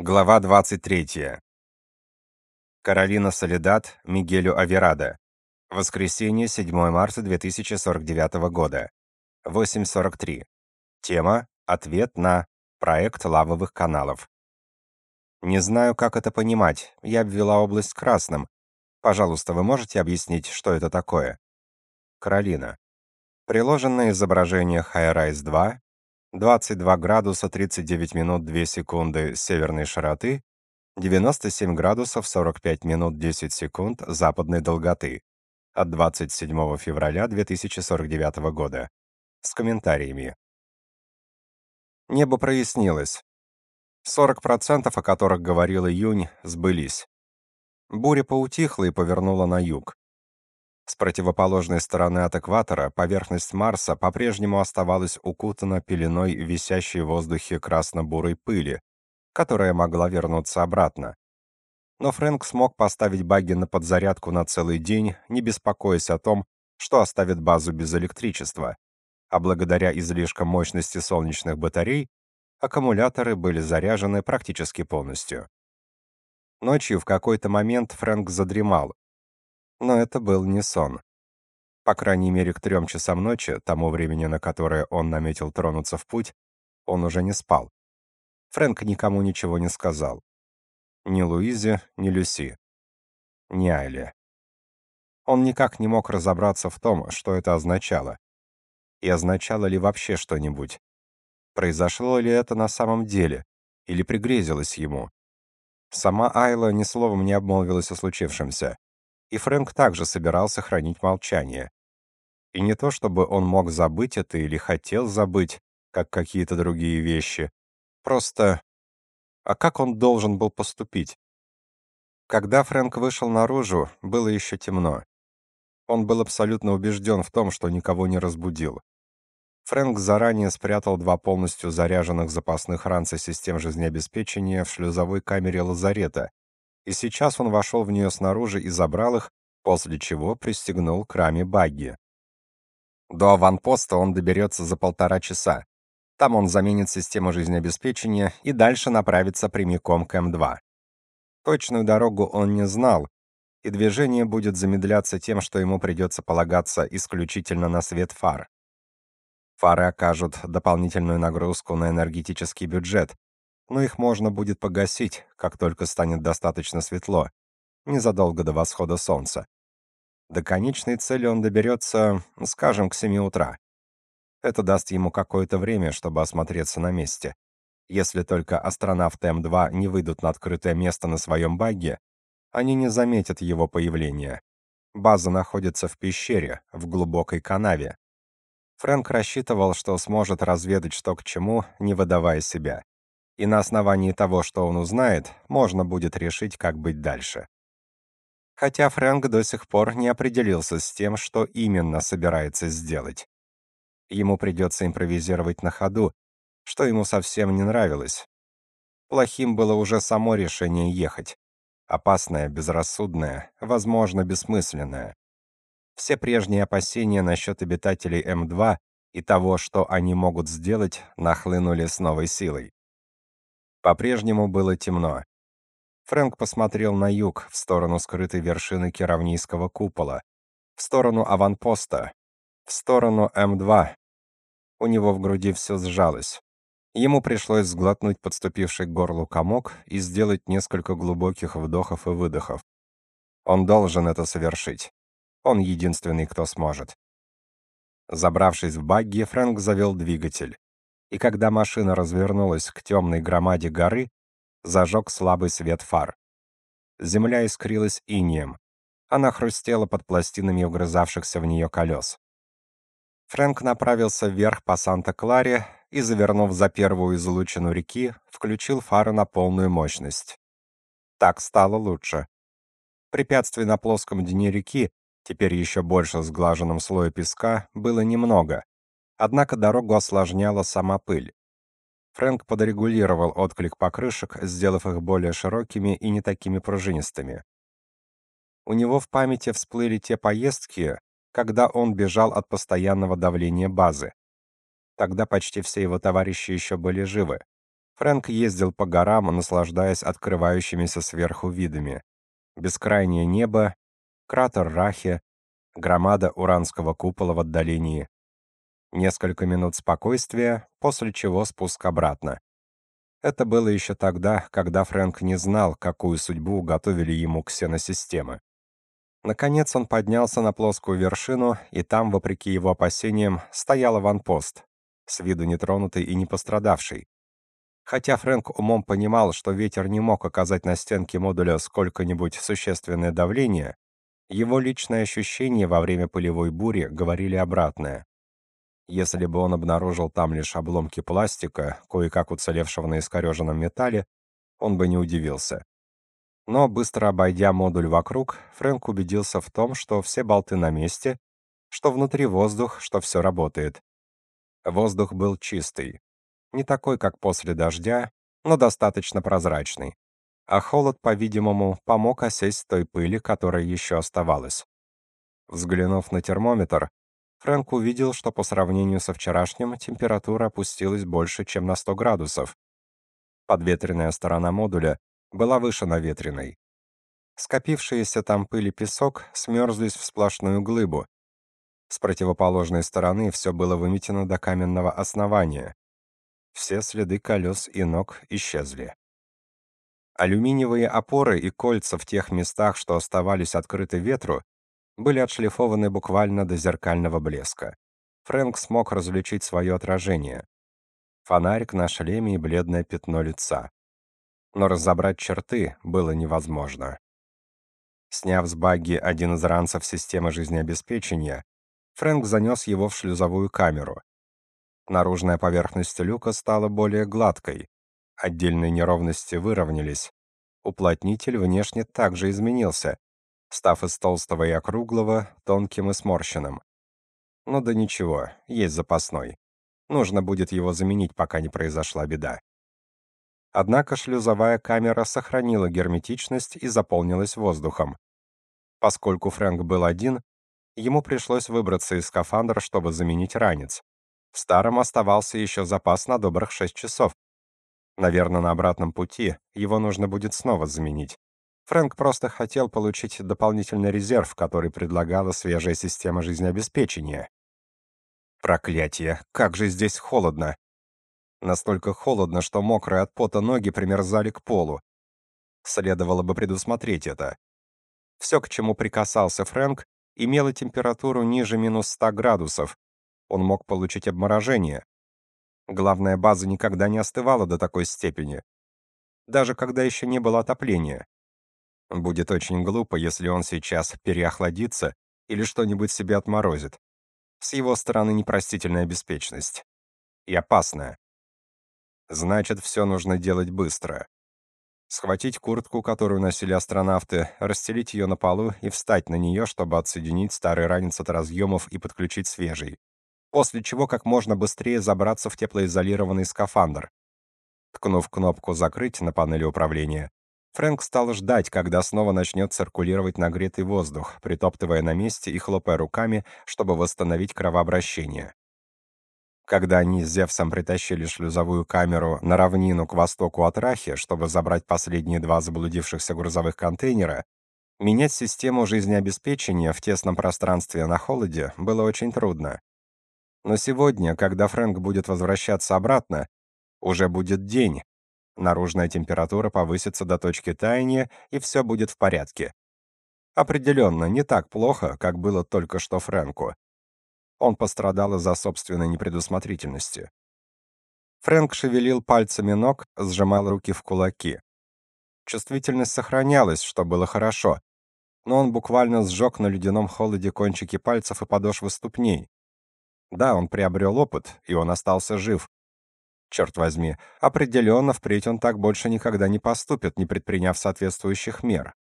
Глава 23. Каролина Солидат Мигелю Аверада. Воскресенье, 7 марта 2049 года. 8.43. Тема «Ответ на проект лавовых каналов». Не знаю, как это понимать. Я обвела область красным. Пожалуйста, вы можете объяснить, что это такое? Каролина. Приложенное изображение HiRise 2 22 градуса 39 минут 2 секунды северной широты, 97 градусов 45 минут 10 секунд западной долготы от 27 февраля 2049 года. С комментариями. Небо прояснилось. 40%, о которых говорил июнь, сбылись. Буря поутихла и повернула на юг. С противоположной стороны от экватора поверхность Марса по-прежнему оставалась укутана пеленой висящей в воздухе красно-бурой пыли, которая могла вернуться обратно. Но Фрэнк смог поставить багги на подзарядку на целый день, не беспокоясь о том, что оставит базу без электричества. А благодаря излишкам мощности солнечных батарей, аккумуляторы были заряжены практически полностью. Ночью в какой-то момент Фрэнк задремал, но это был не сон. По крайней мере, к трем часам ночи, тому времени, на которое он наметил тронуться в путь, он уже не спал. Фрэнк никому ничего не сказал. Ни Луизе, ни Люси. Ни Айле. Он никак не мог разобраться в том, что это означало. И означало ли вообще что-нибудь. Произошло ли это на самом деле, или пригрезилось ему. Сама Айла ни словом не обмолвилась о случившемся и Фрэнк также собирался хранить молчание. И не то чтобы он мог забыть это или хотел забыть, как какие-то другие вещи. Просто а как он должен был поступить? Когда Фрэнк вышел наружу, было еще темно. Он был абсолютно убежден в том, что никого не разбудил. Фрэнк заранее спрятал два полностью заряженных запасных ранца систем жизнеобеспечения в шлюзовой камере лазарета, и сейчас он вошел в нее снаружи и забрал их, после чего пристегнул к раме багги. До аванпоста он доберется за полтора часа. Там он заменит систему жизнеобеспечения и дальше направится прямиком к М2. Точную дорогу он не знал, и движение будет замедляться тем, что ему придется полагаться исключительно на свет фар. Фары окажут дополнительную нагрузку на энергетический бюджет, но их можно будет погасить, как только станет достаточно светло, незадолго до восхода солнца. До конечной цели он доберется, скажем, к 7 утра. Это даст ему какое-то время, чтобы осмотреться на месте. Если только астронавты М2 не выйдут на открытое место на своем багге, они не заметят его появления. База находится в пещере, в глубокой канаве. Фрэнк рассчитывал, что сможет разведать что к чему, не выдавая себя и на основании того, что он узнает, можно будет решить, как быть дальше. Хотя Фрэнк до сих пор не определился с тем, что именно собирается сделать. Ему придется импровизировать на ходу, что ему совсем не нравилось. Плохим было уже само решение ехать. Опасное, безрассудное, возможно, бессмысленное. Все прежние опасения насчет обитателей М2 и того, что они могут сделать, нахлынули с новой силой. По-прежнему было темно. Фрэнк посмотрел на юг, в сторону скрытой вершины Керавнийского купола, в сторону аванпоста, в сторону М2. У него в груди все сжалось. Ему пришлось сглотнуть подступивший к горлу комок и сделать несколько глубоких вдохов и выдохов. Он должен это совершить. Он единственный, кто сможет. Забравшись в багги, Фрэнк завел двигатель и когда машина развернулась к темной громаде горы, зажег слабый свет фар. Земля искрилась инеем. Она хрустела под пластинами угрызавшихся в нее колес. Фрэнк направился вверх по Санта-Кларе и, завернув за первую излучину реки, включил фары на полную мощность. Так стало лучше. Препятствий на плоском дне реки, теперь еще больше сглаженном слое песка, было немного, Однако дорогу осложняла сама пыль. Фрэнк подрегулировал отклик покрышек, сделав их более широкими и не такими пружинистыми. У него в памяти всплыли те поездки, когда он бежал от постоянного давления базы. Тогда почти все его товарищи еще были живы. Фрэнк ездил по горам, наслаждаясь открывающимися сверху видами. Бескрайнее небо, кратер Рахе, громада Уранского купола в отдалении. Несколько минут спокойствия, после чего спуск обратно. Это было еще тогда, когда Фрэнк не знал, какую судьбу уготовили ему ксеносистемы. Наконец он поднялся на плоскую вершину, и там, вопреки его опасениям, стоял аванпост, с виду нетронутый и не пострадавший. Хотя Фрэнк умом понимал, что ветер не мог оказать на стенке модуля сколько-нибудь существенное давление, его личные ощущения во время пылевой бури говорили обратное. Если бы он обнаружил там лишь обломки пластика, кое-как уцелевшего на искореженном металле, он бы не удивился. Но, быстро обойдя модуль вокруг, Фрэнк убедился в том, что все болты на месте, что внутри воздух, что все работает. Воздух был чистый. Не такой, как после дождя, но достаточно прозрачный а холод, по-видимому, помог осесть той пыли, которая еще оставалась. Взглянув на термометр, Фрэнк увидел, что по сравнению со вчерашним температура опустилась больше, чем на 100 градусов. Подветренная сторона модуля была выше наветренной. Скопившиеся там пыль и песок смерзлись в сплошную глыбу. С противоположной стороны все было выметено до каменного основания. Все следы колес и ног исчезли. Алюминиевые опоры и кольца в тех местах, что оставались открыты ветру, были отшлифованы буквально до зеркального блеска. Фрэнк смог различить свое отражение. Фонарик на шлеме и бледное пятно лица. Но разобрать черты было невозможно. Сняв с багги один из ранцев системы жизнеобеспечения, Фрэнк занес его в шлюзовую камеру. Наружная поверхность люка стала более гладкой, Отдельные неровности выровнялись. Уплотнитель внешне также изменился, став из толстого и округлого тонким и сморщенным. Ну да ничего, есть запасной. Нужно будет его заменить, пока не произошла беда. Однако шлюзовая камера сохранила герметичность и заполнилась воздухом. Поскольку Фрэнк был один, ему пришлось выбраться из скафандра, чтобы заменить ранец. В старом оставался еще запас на добрых 6 часов, Наверное, на обратном пути его нужно будет снова заменить. Фрэнк просто хотел получить дополнительный резерв, который предлагала свежая система жизнеобеспечения. Проклятие, как же здесь холодно. Настолько холодно, что мокрые от пота ноги примерзали к полу. Следовало бы предусмотреть это. Все, к чему прикасался Фрэнк, имело температуру ниже минус 100 градусов. Он мог получить обморожение. Главная база никогда не остывала до такой степени, даже когда еще не было отопления. Будет очень глупо, если он сейчас переохладится или что-нибудь себе отморозит. С его стороны непростительная беспечность. И опасная. Значит, все нужно делать быстро. Схватить куртку, которую носили астронавты, расстелить ее на полу и встать на нее, чтобы отсоединить старый ранец от разъемов и подключить свежий после чего как можно быстрее забраться в теплоизолированный скафандр. Ткнув кнопку «Закрыть» на панели управления, Фрэнк стал ждать, когда снова начнет циркулировать нагретый воздух, притоптывая на месте и хлопая руками, чтобы восстановить кровообращение. Когда они с Зевсом притащили шлюзовую камеру на равнину к востоку от Рахи, чтобы забрать последние два заблудившихся грузовых контейнера, менять систему жизнеобеспечения в тесном пространстве на холоде было очень трудно. Но сегодня, когда Фрэнк будет возвращаться обратно, уже будет день. Наружная температура повысится до точки таяния, и все будет в порядке. Определенно, не так плохо, как было только что Фрэнку. Он пострадал из-за собственной непредусмотрительности. Фрэнк шевелил пальцами ног, сжимал руки в кулаки. Чувствительность сохранялась, что было хорошо, но он буквально сжег на ледяном холоде кончики пальцев и подошвы ступней. Да, он приобрел опыт, и он остался жив. Черт возьми, определенно впредь он так больше никогда не поступит, не предприняв соответствующих мер.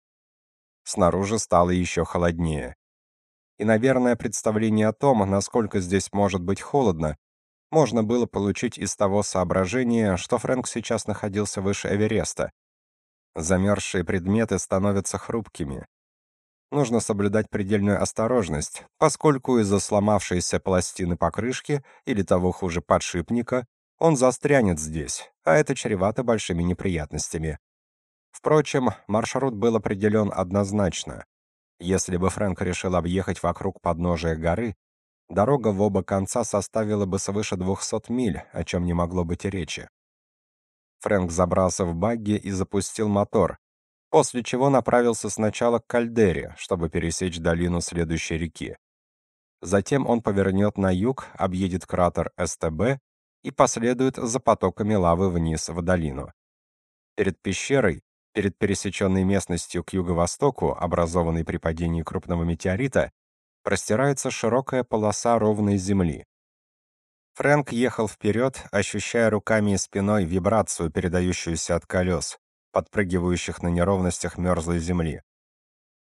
Снаружи стало еще холоднее. И, наверное, представление о том, насколько здесь может быть холодно, можно было получить из того соображения, что Фрэнк сейчас находился выше Эвереста. Замерзшие предметы становятся хрупкими нужно соблюдать предельную осторожность, поскольку из-за сломавшейся пластины покрышки или того хуже подшипника он застрянет здесь, а это чревато большими неприятностями. Впрочем, маршрут был определен однозначно. Если бы Фрэнк решил объехать вокруг подножия горы, дорога в оба конца составила бы свыше 200 миль, о чем не могло быть и речи. Фрэнк забрался в багги и запустил мотор, после чего направился сначала к кальдере, чтобы пересечь долину следующей реки. Затем он повернет на юг, объедет кратер СТБ и последует за потоками лавы вниз в долину. Перед пещерой, перед пересеченной местностью к юго-востоку, образованной при падении крупного метеорита, простирается широкая полоса ровной земли. Фрэнк ехал вперед, ощущая руками и спиной вибрацию, передающуюся от колес, подпрыгивающих на неровностях мерзлой земли.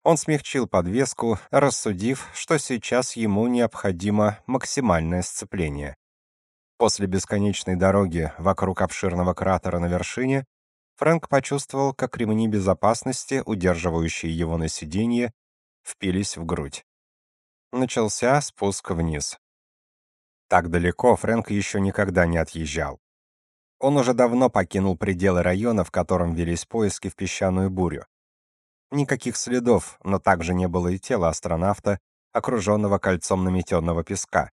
Он смягчил подвеску, рассудив, что сейчас ему необходимо максимальное сцепление. После бесконечной дороги вокруг обширного кратера на вершине Фрэнк почувствовал, как ремни безопасности, удерживающие его на сиденье, впились в грудь. Начался спуск вниз. Так далеко Фрэнк еще никогда не отъезжал. Он уже давно покинул пределы района, в котором велись поиски в песчаную бурю. Никаких следов, но также не было и тела астронавта, окруженного кольцом наметенного песка.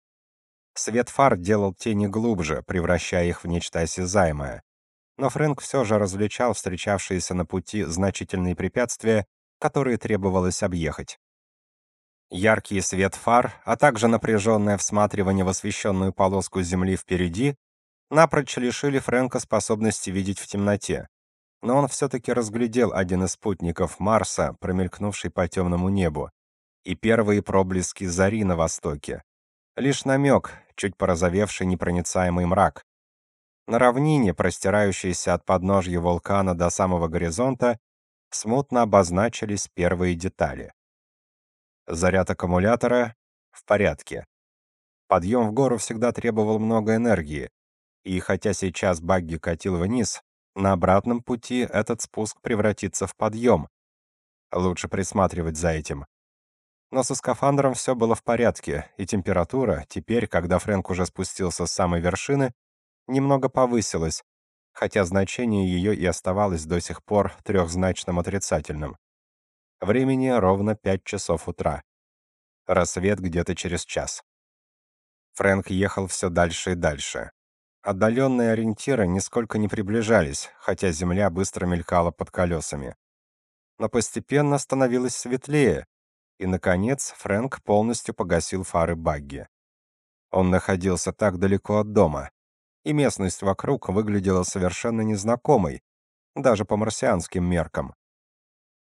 Свет фар делал тени глубже, превращая их в нечто осязаемое. Но Фрэнк все же различал встречавшиеся на пути значительные препятствия, которые требовалось объехать. Яркий свет фар, а также напряженное всматривание в освещенную полоску земли впереди напрочь лишили Фрэнка способности видеть в темноте. Но он все-таки разглядел один из спутников Марса, промелькнувший по темному небу, и первые проблески зари на востоке. Лишь намек, чуть порозовевший непроницаемый мрак. На равнине, простирающейся от подножья вулкана до самого горизонта, смутно обозначились первые детали. Заряд аккумулятора в порядке. Подъем в гору всегда требовал много энергии, и хотя сейчас багги катил вниз, на обратном пути этот спуск превратится в подъем. Лучше присматривать за этим. Но со скафандром все было в порядке, и температура, теперь, когда Фрэнк уже спустился с самой вершины, немного повысилась, хотя значение ее и оставалось до сих пор трехзначным отрицательным. Времени ровно 5 часов утра. Рассвет где-то через час. Фрэнк ехал все дальше и дальше. Отдаленные ориентиры нисколько не приближались, хотя земля быстро мелькала под колесами. Но постепенно становилось светлее, и, наконец, Фрэнк полностью погасил фары багги. Он находился так далеко от дома, и местность вокруг выглядела совершенно незнакомой, даже по марсианским меркам.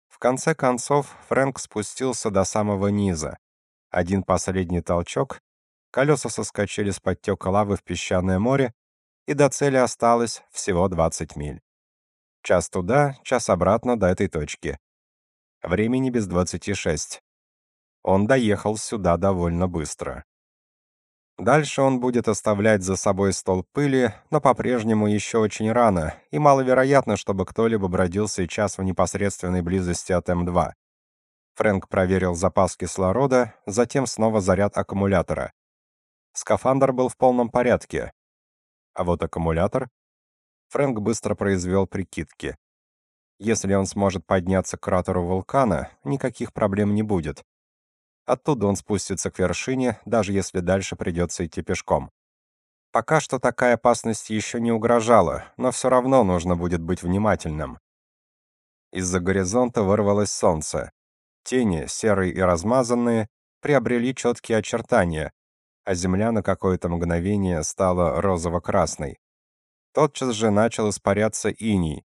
В конце концов, Фрэнк спустился до самого низа. Один последний толчок, колеса соскочили с подтека лавы в песчаное море, и до цели осталось всего 20 миль. Час туда, час обратно до этой точки. Времени без 26. Он доехал сюда довольно быстро. Дальше он будет оставлять за собой стол пыли, но по-прежнему еще очень рано, и маловероятно, чтобы кто-либо бродил сейчас в непосредственной близости от М2. Фрэнк проверил запас кислорода, затем снова заряд аккумулятора. Скафандр был в полном порядке, а вот аккумулятор... Фрэнк быстро произвел прикидки. Если он сможет подняться к кратеру вулкана, никаких проблем не будет. Оттуда он спустится к вершине, даже если дальше придется идти пешком. Пока что такая опасность еще не угрожала, но все равно нужно будет быть внимательным. Из-за горизонта вырвалось солнце. Тени, серые и размазанные, приобрели четкие очертания, а земля на какое-то мгновение стала розово-красной. Тотчас же начал испаряться иней.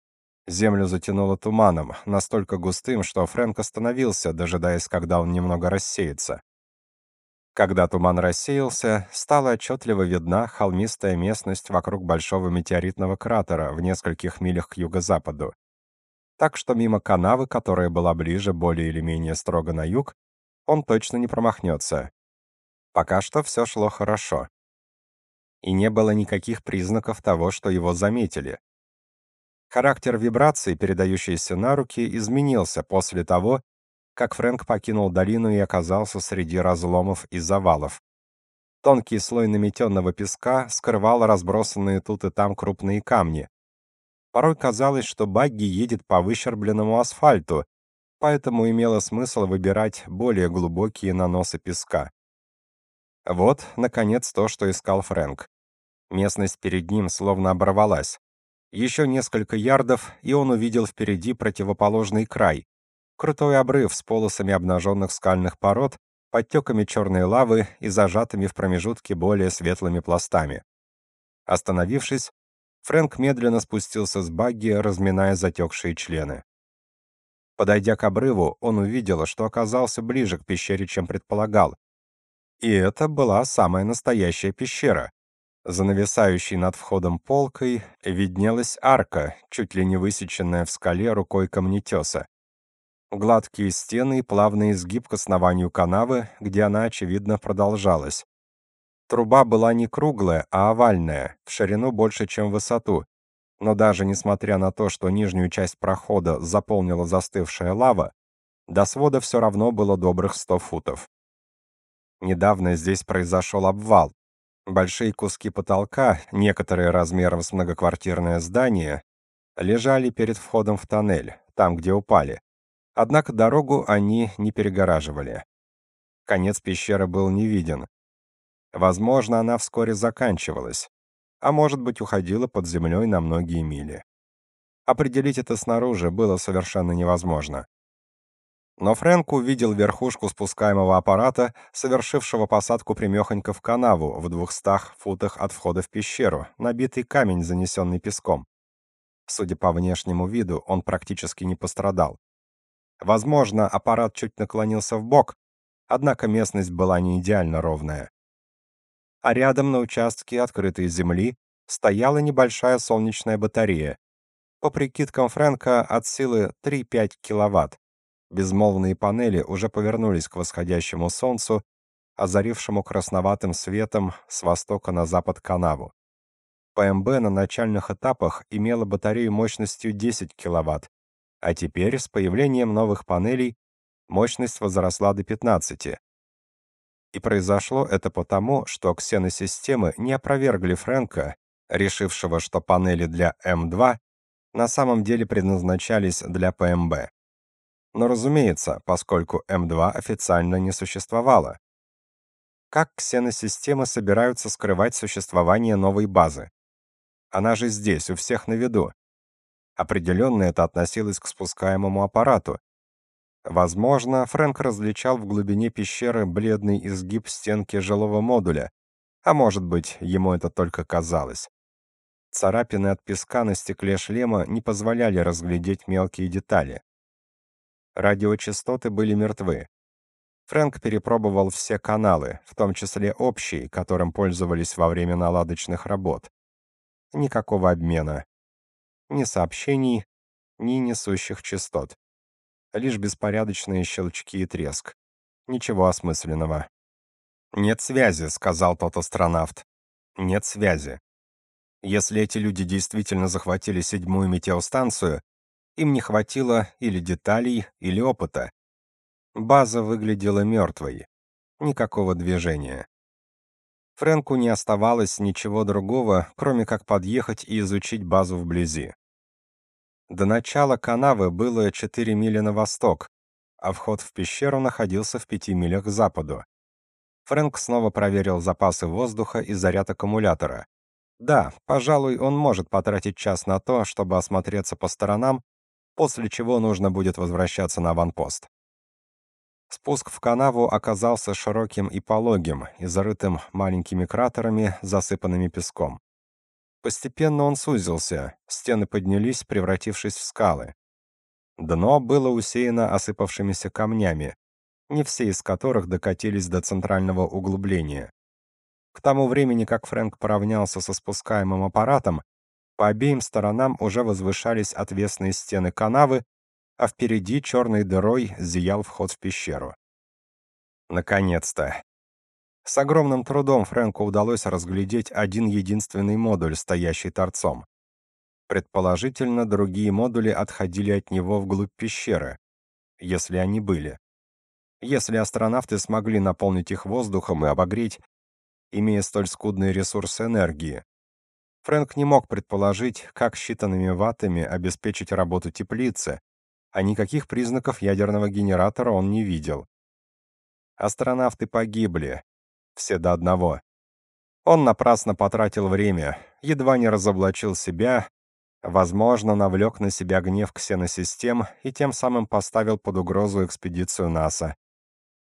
Землю затянуло туманом, настолько густым, что Фрэнк остановился, дожидаясь, когда он немного рассеется. Когда туман рассеялся, стала отчетливо видна холмистая местность вокруг большого метеоритного кратера в нескольких милях к юго-западу. Так что мимо канавы, которая была ближе более или менее строго на юг, он точно не промахнется. Пока что все шло хорошо. И не было никаких признаков того, что его заметили. Характер вибрации, передающейся на руки, изменился после того, как Фрэнк покинул долину и оказался среди разломов и завалов. Тонкий слой наметенного песка скрывал разбросанные тут и там крупные камни. Порой казалось, что багги едет по выщербленному асфальту, поэтому имело смысл выбирать более глубокие наносы песка. Вот, наконец, то, что искал Фрэнк. Местность перед ним словно оборвалась. Еще несколько ярдов, и он увидел впереди противоположный край. Крутой обрыв с полосами обнаженных скальных пород, подтеками черной лавы и зажатыми в промежутке более светлыми пластами. Остановившись, Фрэнк медленно спустился с багги, разминая затекшие члены. Подойдя к обрыву, он увидел, что оказался ближе к пещере, чем предполагал. И это была самая настоящая пещера. За нависающей над входом полкой виднелась арка, чуть ли не высеченная в скале рукой камнетеса. Гладкие стены и плавный изгиб к основанию канавы, где она, очевидно, продолжалась. Труба была не круглая, а овальная, в ширину больше, чем в высоту. Но даже несмотря на то, что нижнюю часть прохода заполнила застывшая лава, до свода все равно было добрых 100 футов. Недавно здесь произошел обвал, Большие куски потолка, некоторые размером с многоквартирное здание, лежали перед входом в тоннель, там, где упали. Однако дорогу они не перегораживали. Конец пещеры был не виден. Возможно, она вскоре заканчивалась, а может быть, уходила под землей на многие мили. Определить это снаружи было совершенно невозможно. Но Фрэнк увидел верхушку спускаемого аппарата, совершившего посадку прямехонько в канаву в двухстах футах от входа в пещеру, набитый камень, занесенный песком. Судя по внешнему виду, он практически не пострадал. Возможно, аппарат чуть наклонился в бок, однако местность была не идеально ровная. А рядом на участке открытой земли стояла небольшая солнечная батарея. По прикидкам Фрэнка, от силы 3-5 киловатт. Безмолвные панели уже повернулись к восходящему солнцу, озарившему красноватым светом с востока на запад канаву. ПМБ на начальных этапах имела батарею мощностью 10 кВт, а теперь с появлением новых панелей мощность возросла до 15. И произошло это потому, что ксеносистемы не опровергли Фрэнка, решившего, что панели для М2 на самом деле предназначались для ПМБ. Но, разумеется, поскольку М2 официально не существовало. Как ксеносистемы собираются скрывать существование новой базы? Она же здесь, у всех на виду. Определенно это относилось к спускаемому аппарату. Возможно, Фрэнк различал в глубине пещеры бледный изгиб стенки жилого модуля, а может быть, ему это только казалось. Царапины от песка на стекле шлема не позволяли разглядеть мелкие детали. Радиочастоты были мертвы. Фрэнк перепробовал все каналы, в том числе общий, которым пользовались во время наладочных работ. Никакого обмена. Ни сообщений, ни несущих частот. Лишь беспорядочные щелчки и треск. Ничего осмысленного. «Нет связи», — сказал тот астронавт. «Нет связи. Если эти люди действительно захватили седьмую метеостанцию, им не хватило или деталей, или опыта. База выглядела мертвой. Никакого движения. Фрэнку не оставалось ничего другого, кроме как подъехать и изучить базу вблизи. До начала канавы было 4 мили на восток, а вход в пещеру находился в 5 милях к западу. Фрэнк снова проверил запасы воздуха и заряд аккумулятора. Да, пожалуй, он может потратить час на то, чтобы осмотреться по сторонам после чего нужно будет возвращаться на аванпост. Спуск в канаву оказался широким и пологим и зарытым маленькими кратерами, засыпанными песком. Постепенно он сузился, стены поднялись, превратившись в скалы. Дно было усеяно осыпавшимися камнями, не все из которых докатились до центрального углубления. К тому времени, как Фрэнк поравнялся со спускаемым аппаратом, по обеим сторонам уже возвышались отвесные стены канавы, а впереди черной дырой зиял вход в пещеру. Наконец-то. С огромным трудом Фрэнку удалось разглядеть один единственный модуль, стоящий торцом. Предположительно, другие модули отходили от него вглубь пещеры, если они были. Если астронавты смогли наполнить их воздухом и обогреть, имея столь скудные ресурсы энергии. Фрэнк не мог предположить, как считанными ваттами обеспечить работу теплицы, а никаких признаков ядерного генератора он не видел. Астронавты погибли, все до одного. Он напрасно потратил время, едва не разоблачил себя, возможно, навлек на себя гнев ксеносистем и тем самым поставил под угрозу экспедицию НАСА.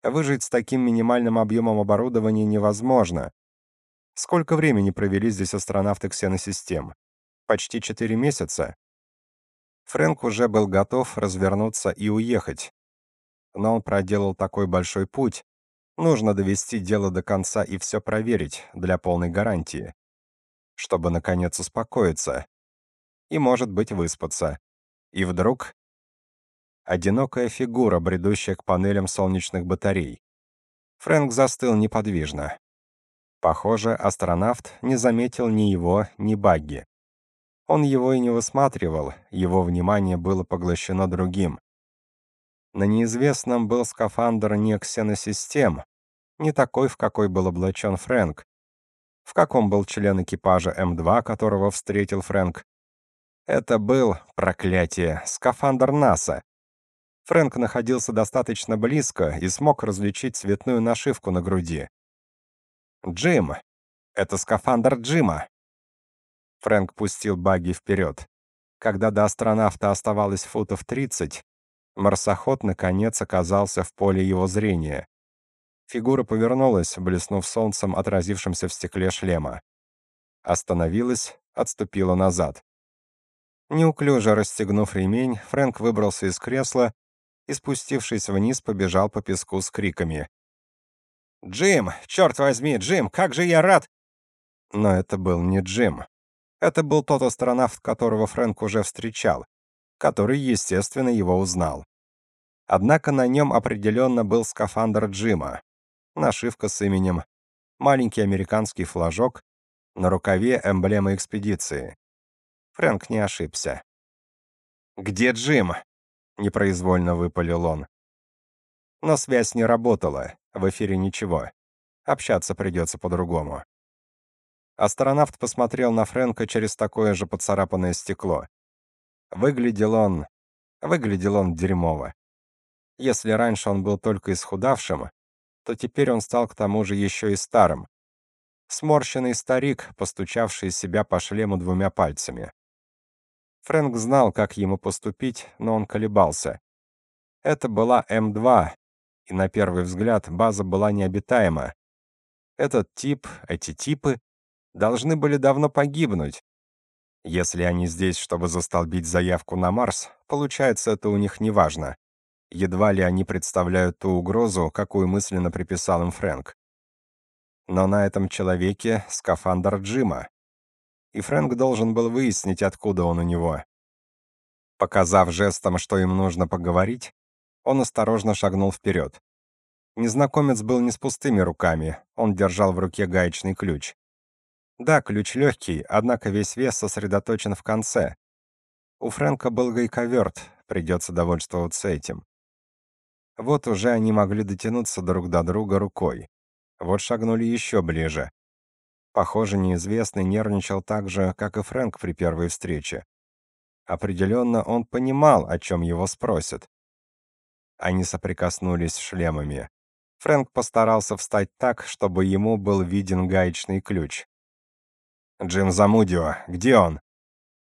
Выжить с таким минимальным объемом оборудования невозможно. Сколько времени провели здесь астронавты ксеносистем? Почти четыре месяца. Фрэнк уже был готов развернуться и уехать. Но он проделал такой большой путь. Нужно довести дело до конца и все проверить для полной гарантии, чтобы наконец успокоиться и, может быть, выспаться. И вдруг одинокая фигура, бредущая к панелям солнечных батарей. Фрэнк застыл неподвижно. Похоже, астронавт не заметил ни его, ни Багги. Он его и не высматривал, его внимание было поглощено другим. На неизвестном был скафандр не ксеносистем, не такой, в какой был облачен Фрэнк. В каком был член экипажа М2, которого встретил Фрэнк? Это был, проклятие, скафандр НАСА. Фрэнк находился достаточно близко и смог различить цветную нашивку на груди. «Джим! Это скафандр Джима!» Фрэнк пустил багги вперед. Когда до астронавта оставалось футов 30, марсоход наконец оказался в поле его зрения. Фигура повернулась, блеснув солнцем, отразившимся в стекле шлема. Остановилась, отступила назад. Неуклюже расстегнув ремень, Фрэнк выбрался из кресла и, спустившись вниз, побежал по песку с криками. «Джим! Черт возьми, Джим! Как же я рад!» Но это был не Джим. Это был тот астронавт, которого Фрэнк уже встречал, который, естественно, его узнал. Однако на нем определенно был скафандр Джима, нашивка с именем, маленький американский флажок, на рукаве эмблема экспедиции. Фрэнк не ошибся. «Где Джим?» — непроизвольно выпалил он. Но связь не работала, в эфире ничего. Общаться придется по-другому. Астронавт посмотрел на Фрэнка через такое же поцарапанное стекло. Выглядел он... Выглядел он дерьмово. Если раньше он был только исхудавшим, то теперь он стал к тому же еще и старым. Сморщенный старик, постучавший себя по шлему двумя пальцами. Фрэнк знал, как ему поступить, но он колебался. Это была М2, и на первый взгляд база была необитаема. Этот тип, эти типы должны были давно погибнуть. Если они здесь, чтобы застолбить заявку на Марс, получается, это у них неважно. Едва ли они представляют ту угрозу, какую мысленно приписал им Фрэнк. Но на этом человеке скафандр Джима. И Фрэнк должен был выяснить, откуда он у него. Показав жестом, что им нужно поговорить, он осторожно шагнул вперед. Незнакомец был не с пустыми руками, он держал в руке гаечный ключ. Да, ключ легкий, однако весь вес сосредоточен в конце. У Фрэнка был гайковерт, придется довольствоваться этим. Вот уже они могли дотянуться друг до друга рукой. Вот шагнули еще ближе. Похоже, неизвестный нервничал так же, как и Фрэнк при первой встрече. Определенно он понимал, о чем его спросят. Они соприкоснулись шлемами. Фрэнк постарался встать так, чтобы ему был виден гаечный ключ. Джим Замудио, где он?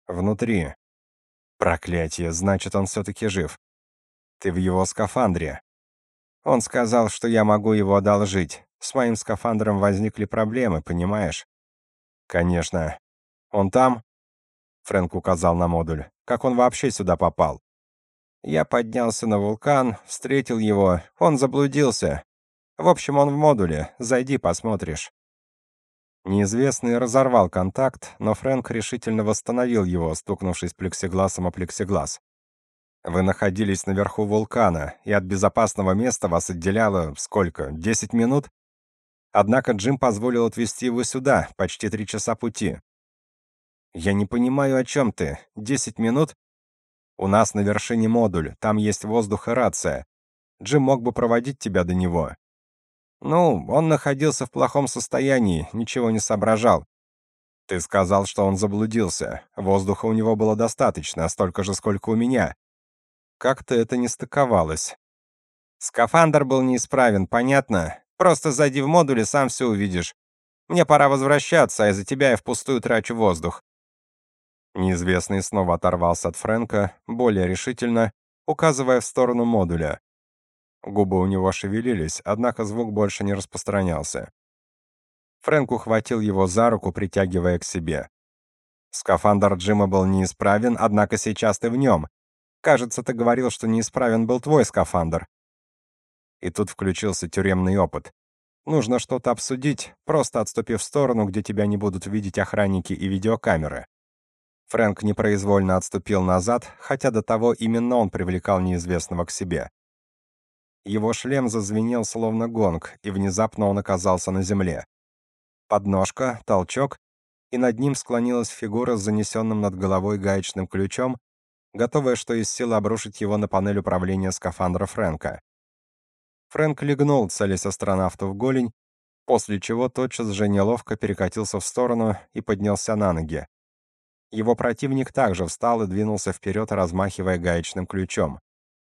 Внутри. Проклятие, значит, он все-таки жив. Ты в его скафандре. Он сказал, что я могу его одолжить. С моим скафандром возникли проблемы, понимаешь? Конечно. Он там? Фрэнк указал на модуль. Как он вообще сюда попал? Я поднялся на вулкан, встретил его. Он заблудился. В общем, он в модуле. Зайди, посмотришь. Неизвестный разорвал контакт, но Фрэнк решительно восстановил его, стукнувшись плексигласом о плексиглас. Вы находились наверху вулкана, и от безопасного места вас отделяло сколько? 10 минут? Однако Джим позволил отвезти его сюда, почти три часа пути. Я не понимаю, о чем ты. 10 минут? У нас на вершине модуль, там есть воздух и рация. Джим мог бы проводить тебя до него. Ну, он находился в плохом состоянии, ничего не соображал. Ты сказал, что он заблудился. Воздуха у него было достаточно, столько же, сколько у меня. Как-то это не стыковалось. Скафандр был неисправен, понятно? Просто зайди в модуль и сам все увидишь. Мне пора возвращаться, а из-за тебя я впустую трачу воздух. Неизвестный снова оторвался от Фрэнка, более решительно, указывая в сторону модуля. Губы у него шевелились, однако звук больше не распространялся. Фрэнк ухватил его за руку, притягивая к себе. Скафандр Джима был неисправен, однако сейчас ты в нем. Кажется, ты говорил, что неисправен был твой скафандр. И тут включился тюремный опыт. Нужно что-то обсудить, просто отступив в сторону, где тебя не будут видеть охранники и видеокамеры. Фрэнк непроизвольно отступил назад, хотя до того именно он привлекал неизвестного к себе. Его шлем зазвенел словно гонг, и внезапно он оказался на земле. Подножка, толчок, и над ним склонилась фигура с занесенным над головой гаечным ключом, готовая что из силы обрушить его на панель управления скафандра Фрэнка. Фрэнк легнул, целясь астронавту в голень, после чего тотчас же неловко перекатился в сторону и поднялся на ноги. Его противник также встал и двинулся вперед, размахивая гаечным ключом.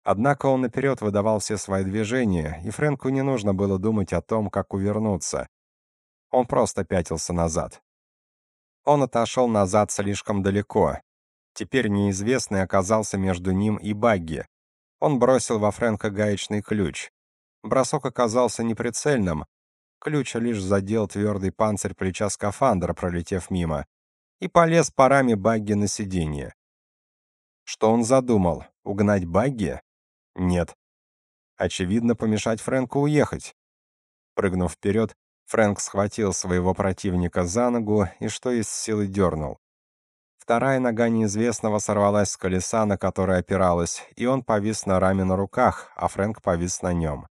Однако он наперед выдавал все свои движения, и Фрэнку не нужно было думать о том, как увернуться. Он просто пятился назад. Он отошел назад слишком далеко. Теперь неизвестный оказался между ним и Багги. Он бросил во Фрэнка гаечный ключ. Бросок оказался неприцельным. Ключ лишь задел твердый панцирь плеча скафандра, пролетев мимо и полез парами Багги на сиденье. Что он задумал? Угнать Багги? Нет. Очевидно, помешать Фрэнку уехать. Прыгнув вперед, Фрэнк схватил своего противника за ногу и что из силы дернул. Вторая нога неизвестного сорвалась с колеса, на которое опиралась, и он повис на раме на руках, а Фрэнк повис на нем.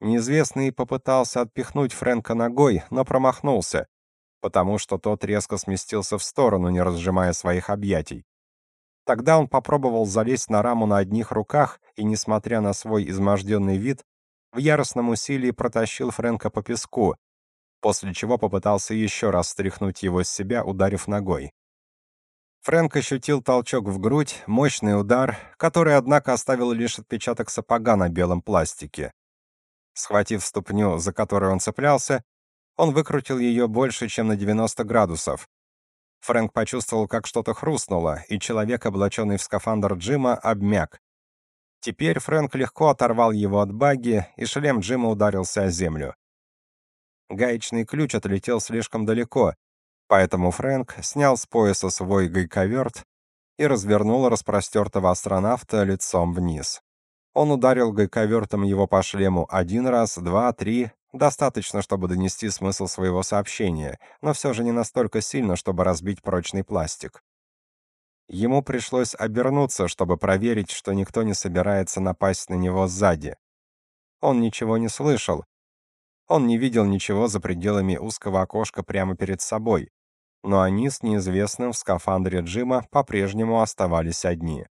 Неизвестный попытался отпихнуть Фрэнка ногой, но промахнулся, потому что тот резко сместился в сторону, не разжимая своих объятий. Тогда он попробовал залезть на раму на одних руках и, несмотря на свой изможденный вид, в яростном усилии протащил Фрэнка по песку, после чего попытался еще раз стряхнуть его с себя, ударив ногой. Фрэнк ощутил толчок в грудь, мощный удар, который, однако, оставил лишь отпечаток сапога на белом пластике. Схватив ступню, за которой он цеплялся, он выкрутил ее больше, чем на 90 градусов. Фрэнк почувствовал, как что-то хрустнуло, и человек, облаченный в скафандр Джима, обмяк. Теперь Фрэнк легко оторвал его от багги, и шлем Джима ударился о землю. Гаечный ключ отлетел слишком далеко, поэтому Фрэнк снял с пояса свой гайковерт и развернул распростертого астронавта лицом вниз. Он ударил гайковертом его по шлему один раз, два, три, Достаточно, чтобы донести смысл своего сообщения, но все же не настолько сильно, чтобы разбить прочный пластик. Ему пришлось обернуться, чтобы проверить, что никто не собирается напасть на него сзади. Он ничего не слышал. Он не видел ничего за пределами узкого окошка прямо перед собой. Но они с неизвестным в скафандре Джима по-прежнему оставались одни.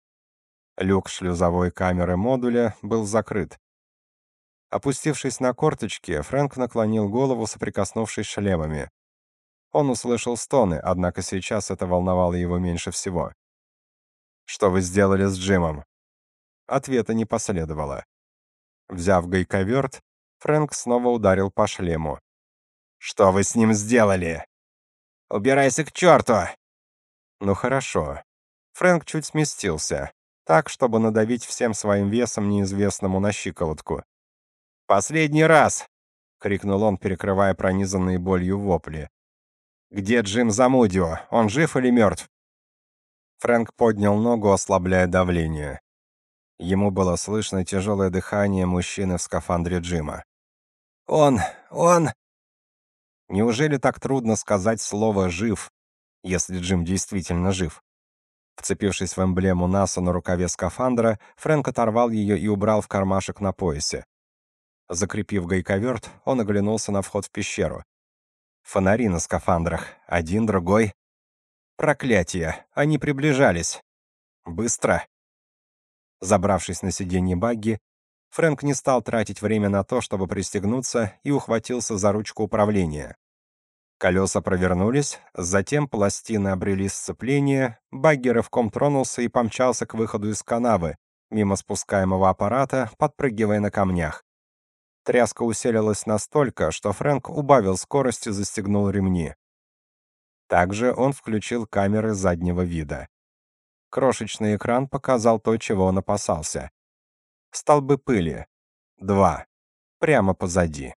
Люк шлюзовой камеры модуля был закрыт. Опустившись на корточки, Фрэнк наклонил голову, соприкоснувшись шлемами. Он услышал стоны, однако сейчас это волновало его меньше всего. «Что вы сделали с Джимом?» Ответа не последовало. Взяв гайковерт, Фрэнк снова ударил по шлему. «Что вы с ним сделали?» «Убирайся к черту!» «Ну хорошо». Фрэнк чуть сместился, так, чтобы надавить всем своим весом неизвестному на щиколотку. «Последний раз!» — крикнул он, перекрывая пронизанные болью вопли. «Где Джим Замудио? Он жив или мертв?» Фрэнк поднял ногу, ослабляя давление. Ему было слышно тяжелое дыхание мужчины в скафандре Джима. «Он... он...» Неужели так трудно сказать слово «жив», если Джим действительно жив? Вцепившись в эмблему НАСА на рукаве скафандра, Фрэнк оторвал ее и убрал в кармашек на поясе. Закрепив гайковерт, он оглянулся на вход в пещеру. Фонари на скафандрах, один, другой. Проклятие, они приближались. Быстро. Забравшись на сиденье багги, Фрэнк не стал тратить время на то, чтобы пристегнуться, и ухватился за ручку управления. Колеса провернулись, затем пластины обрели сцепление, багги рывком тронулся и помчался к выходу из канавы, мимо спускаемого аппарата, подпрыгивая на камнях. Тряска усилилась настолько, что Фрэнк убавил скорость и застегнул ремни. Также он включил камеры заднего вида. Крошечный экран показал то, чего он опасался. Столбы пыли. Два. Прямо позади.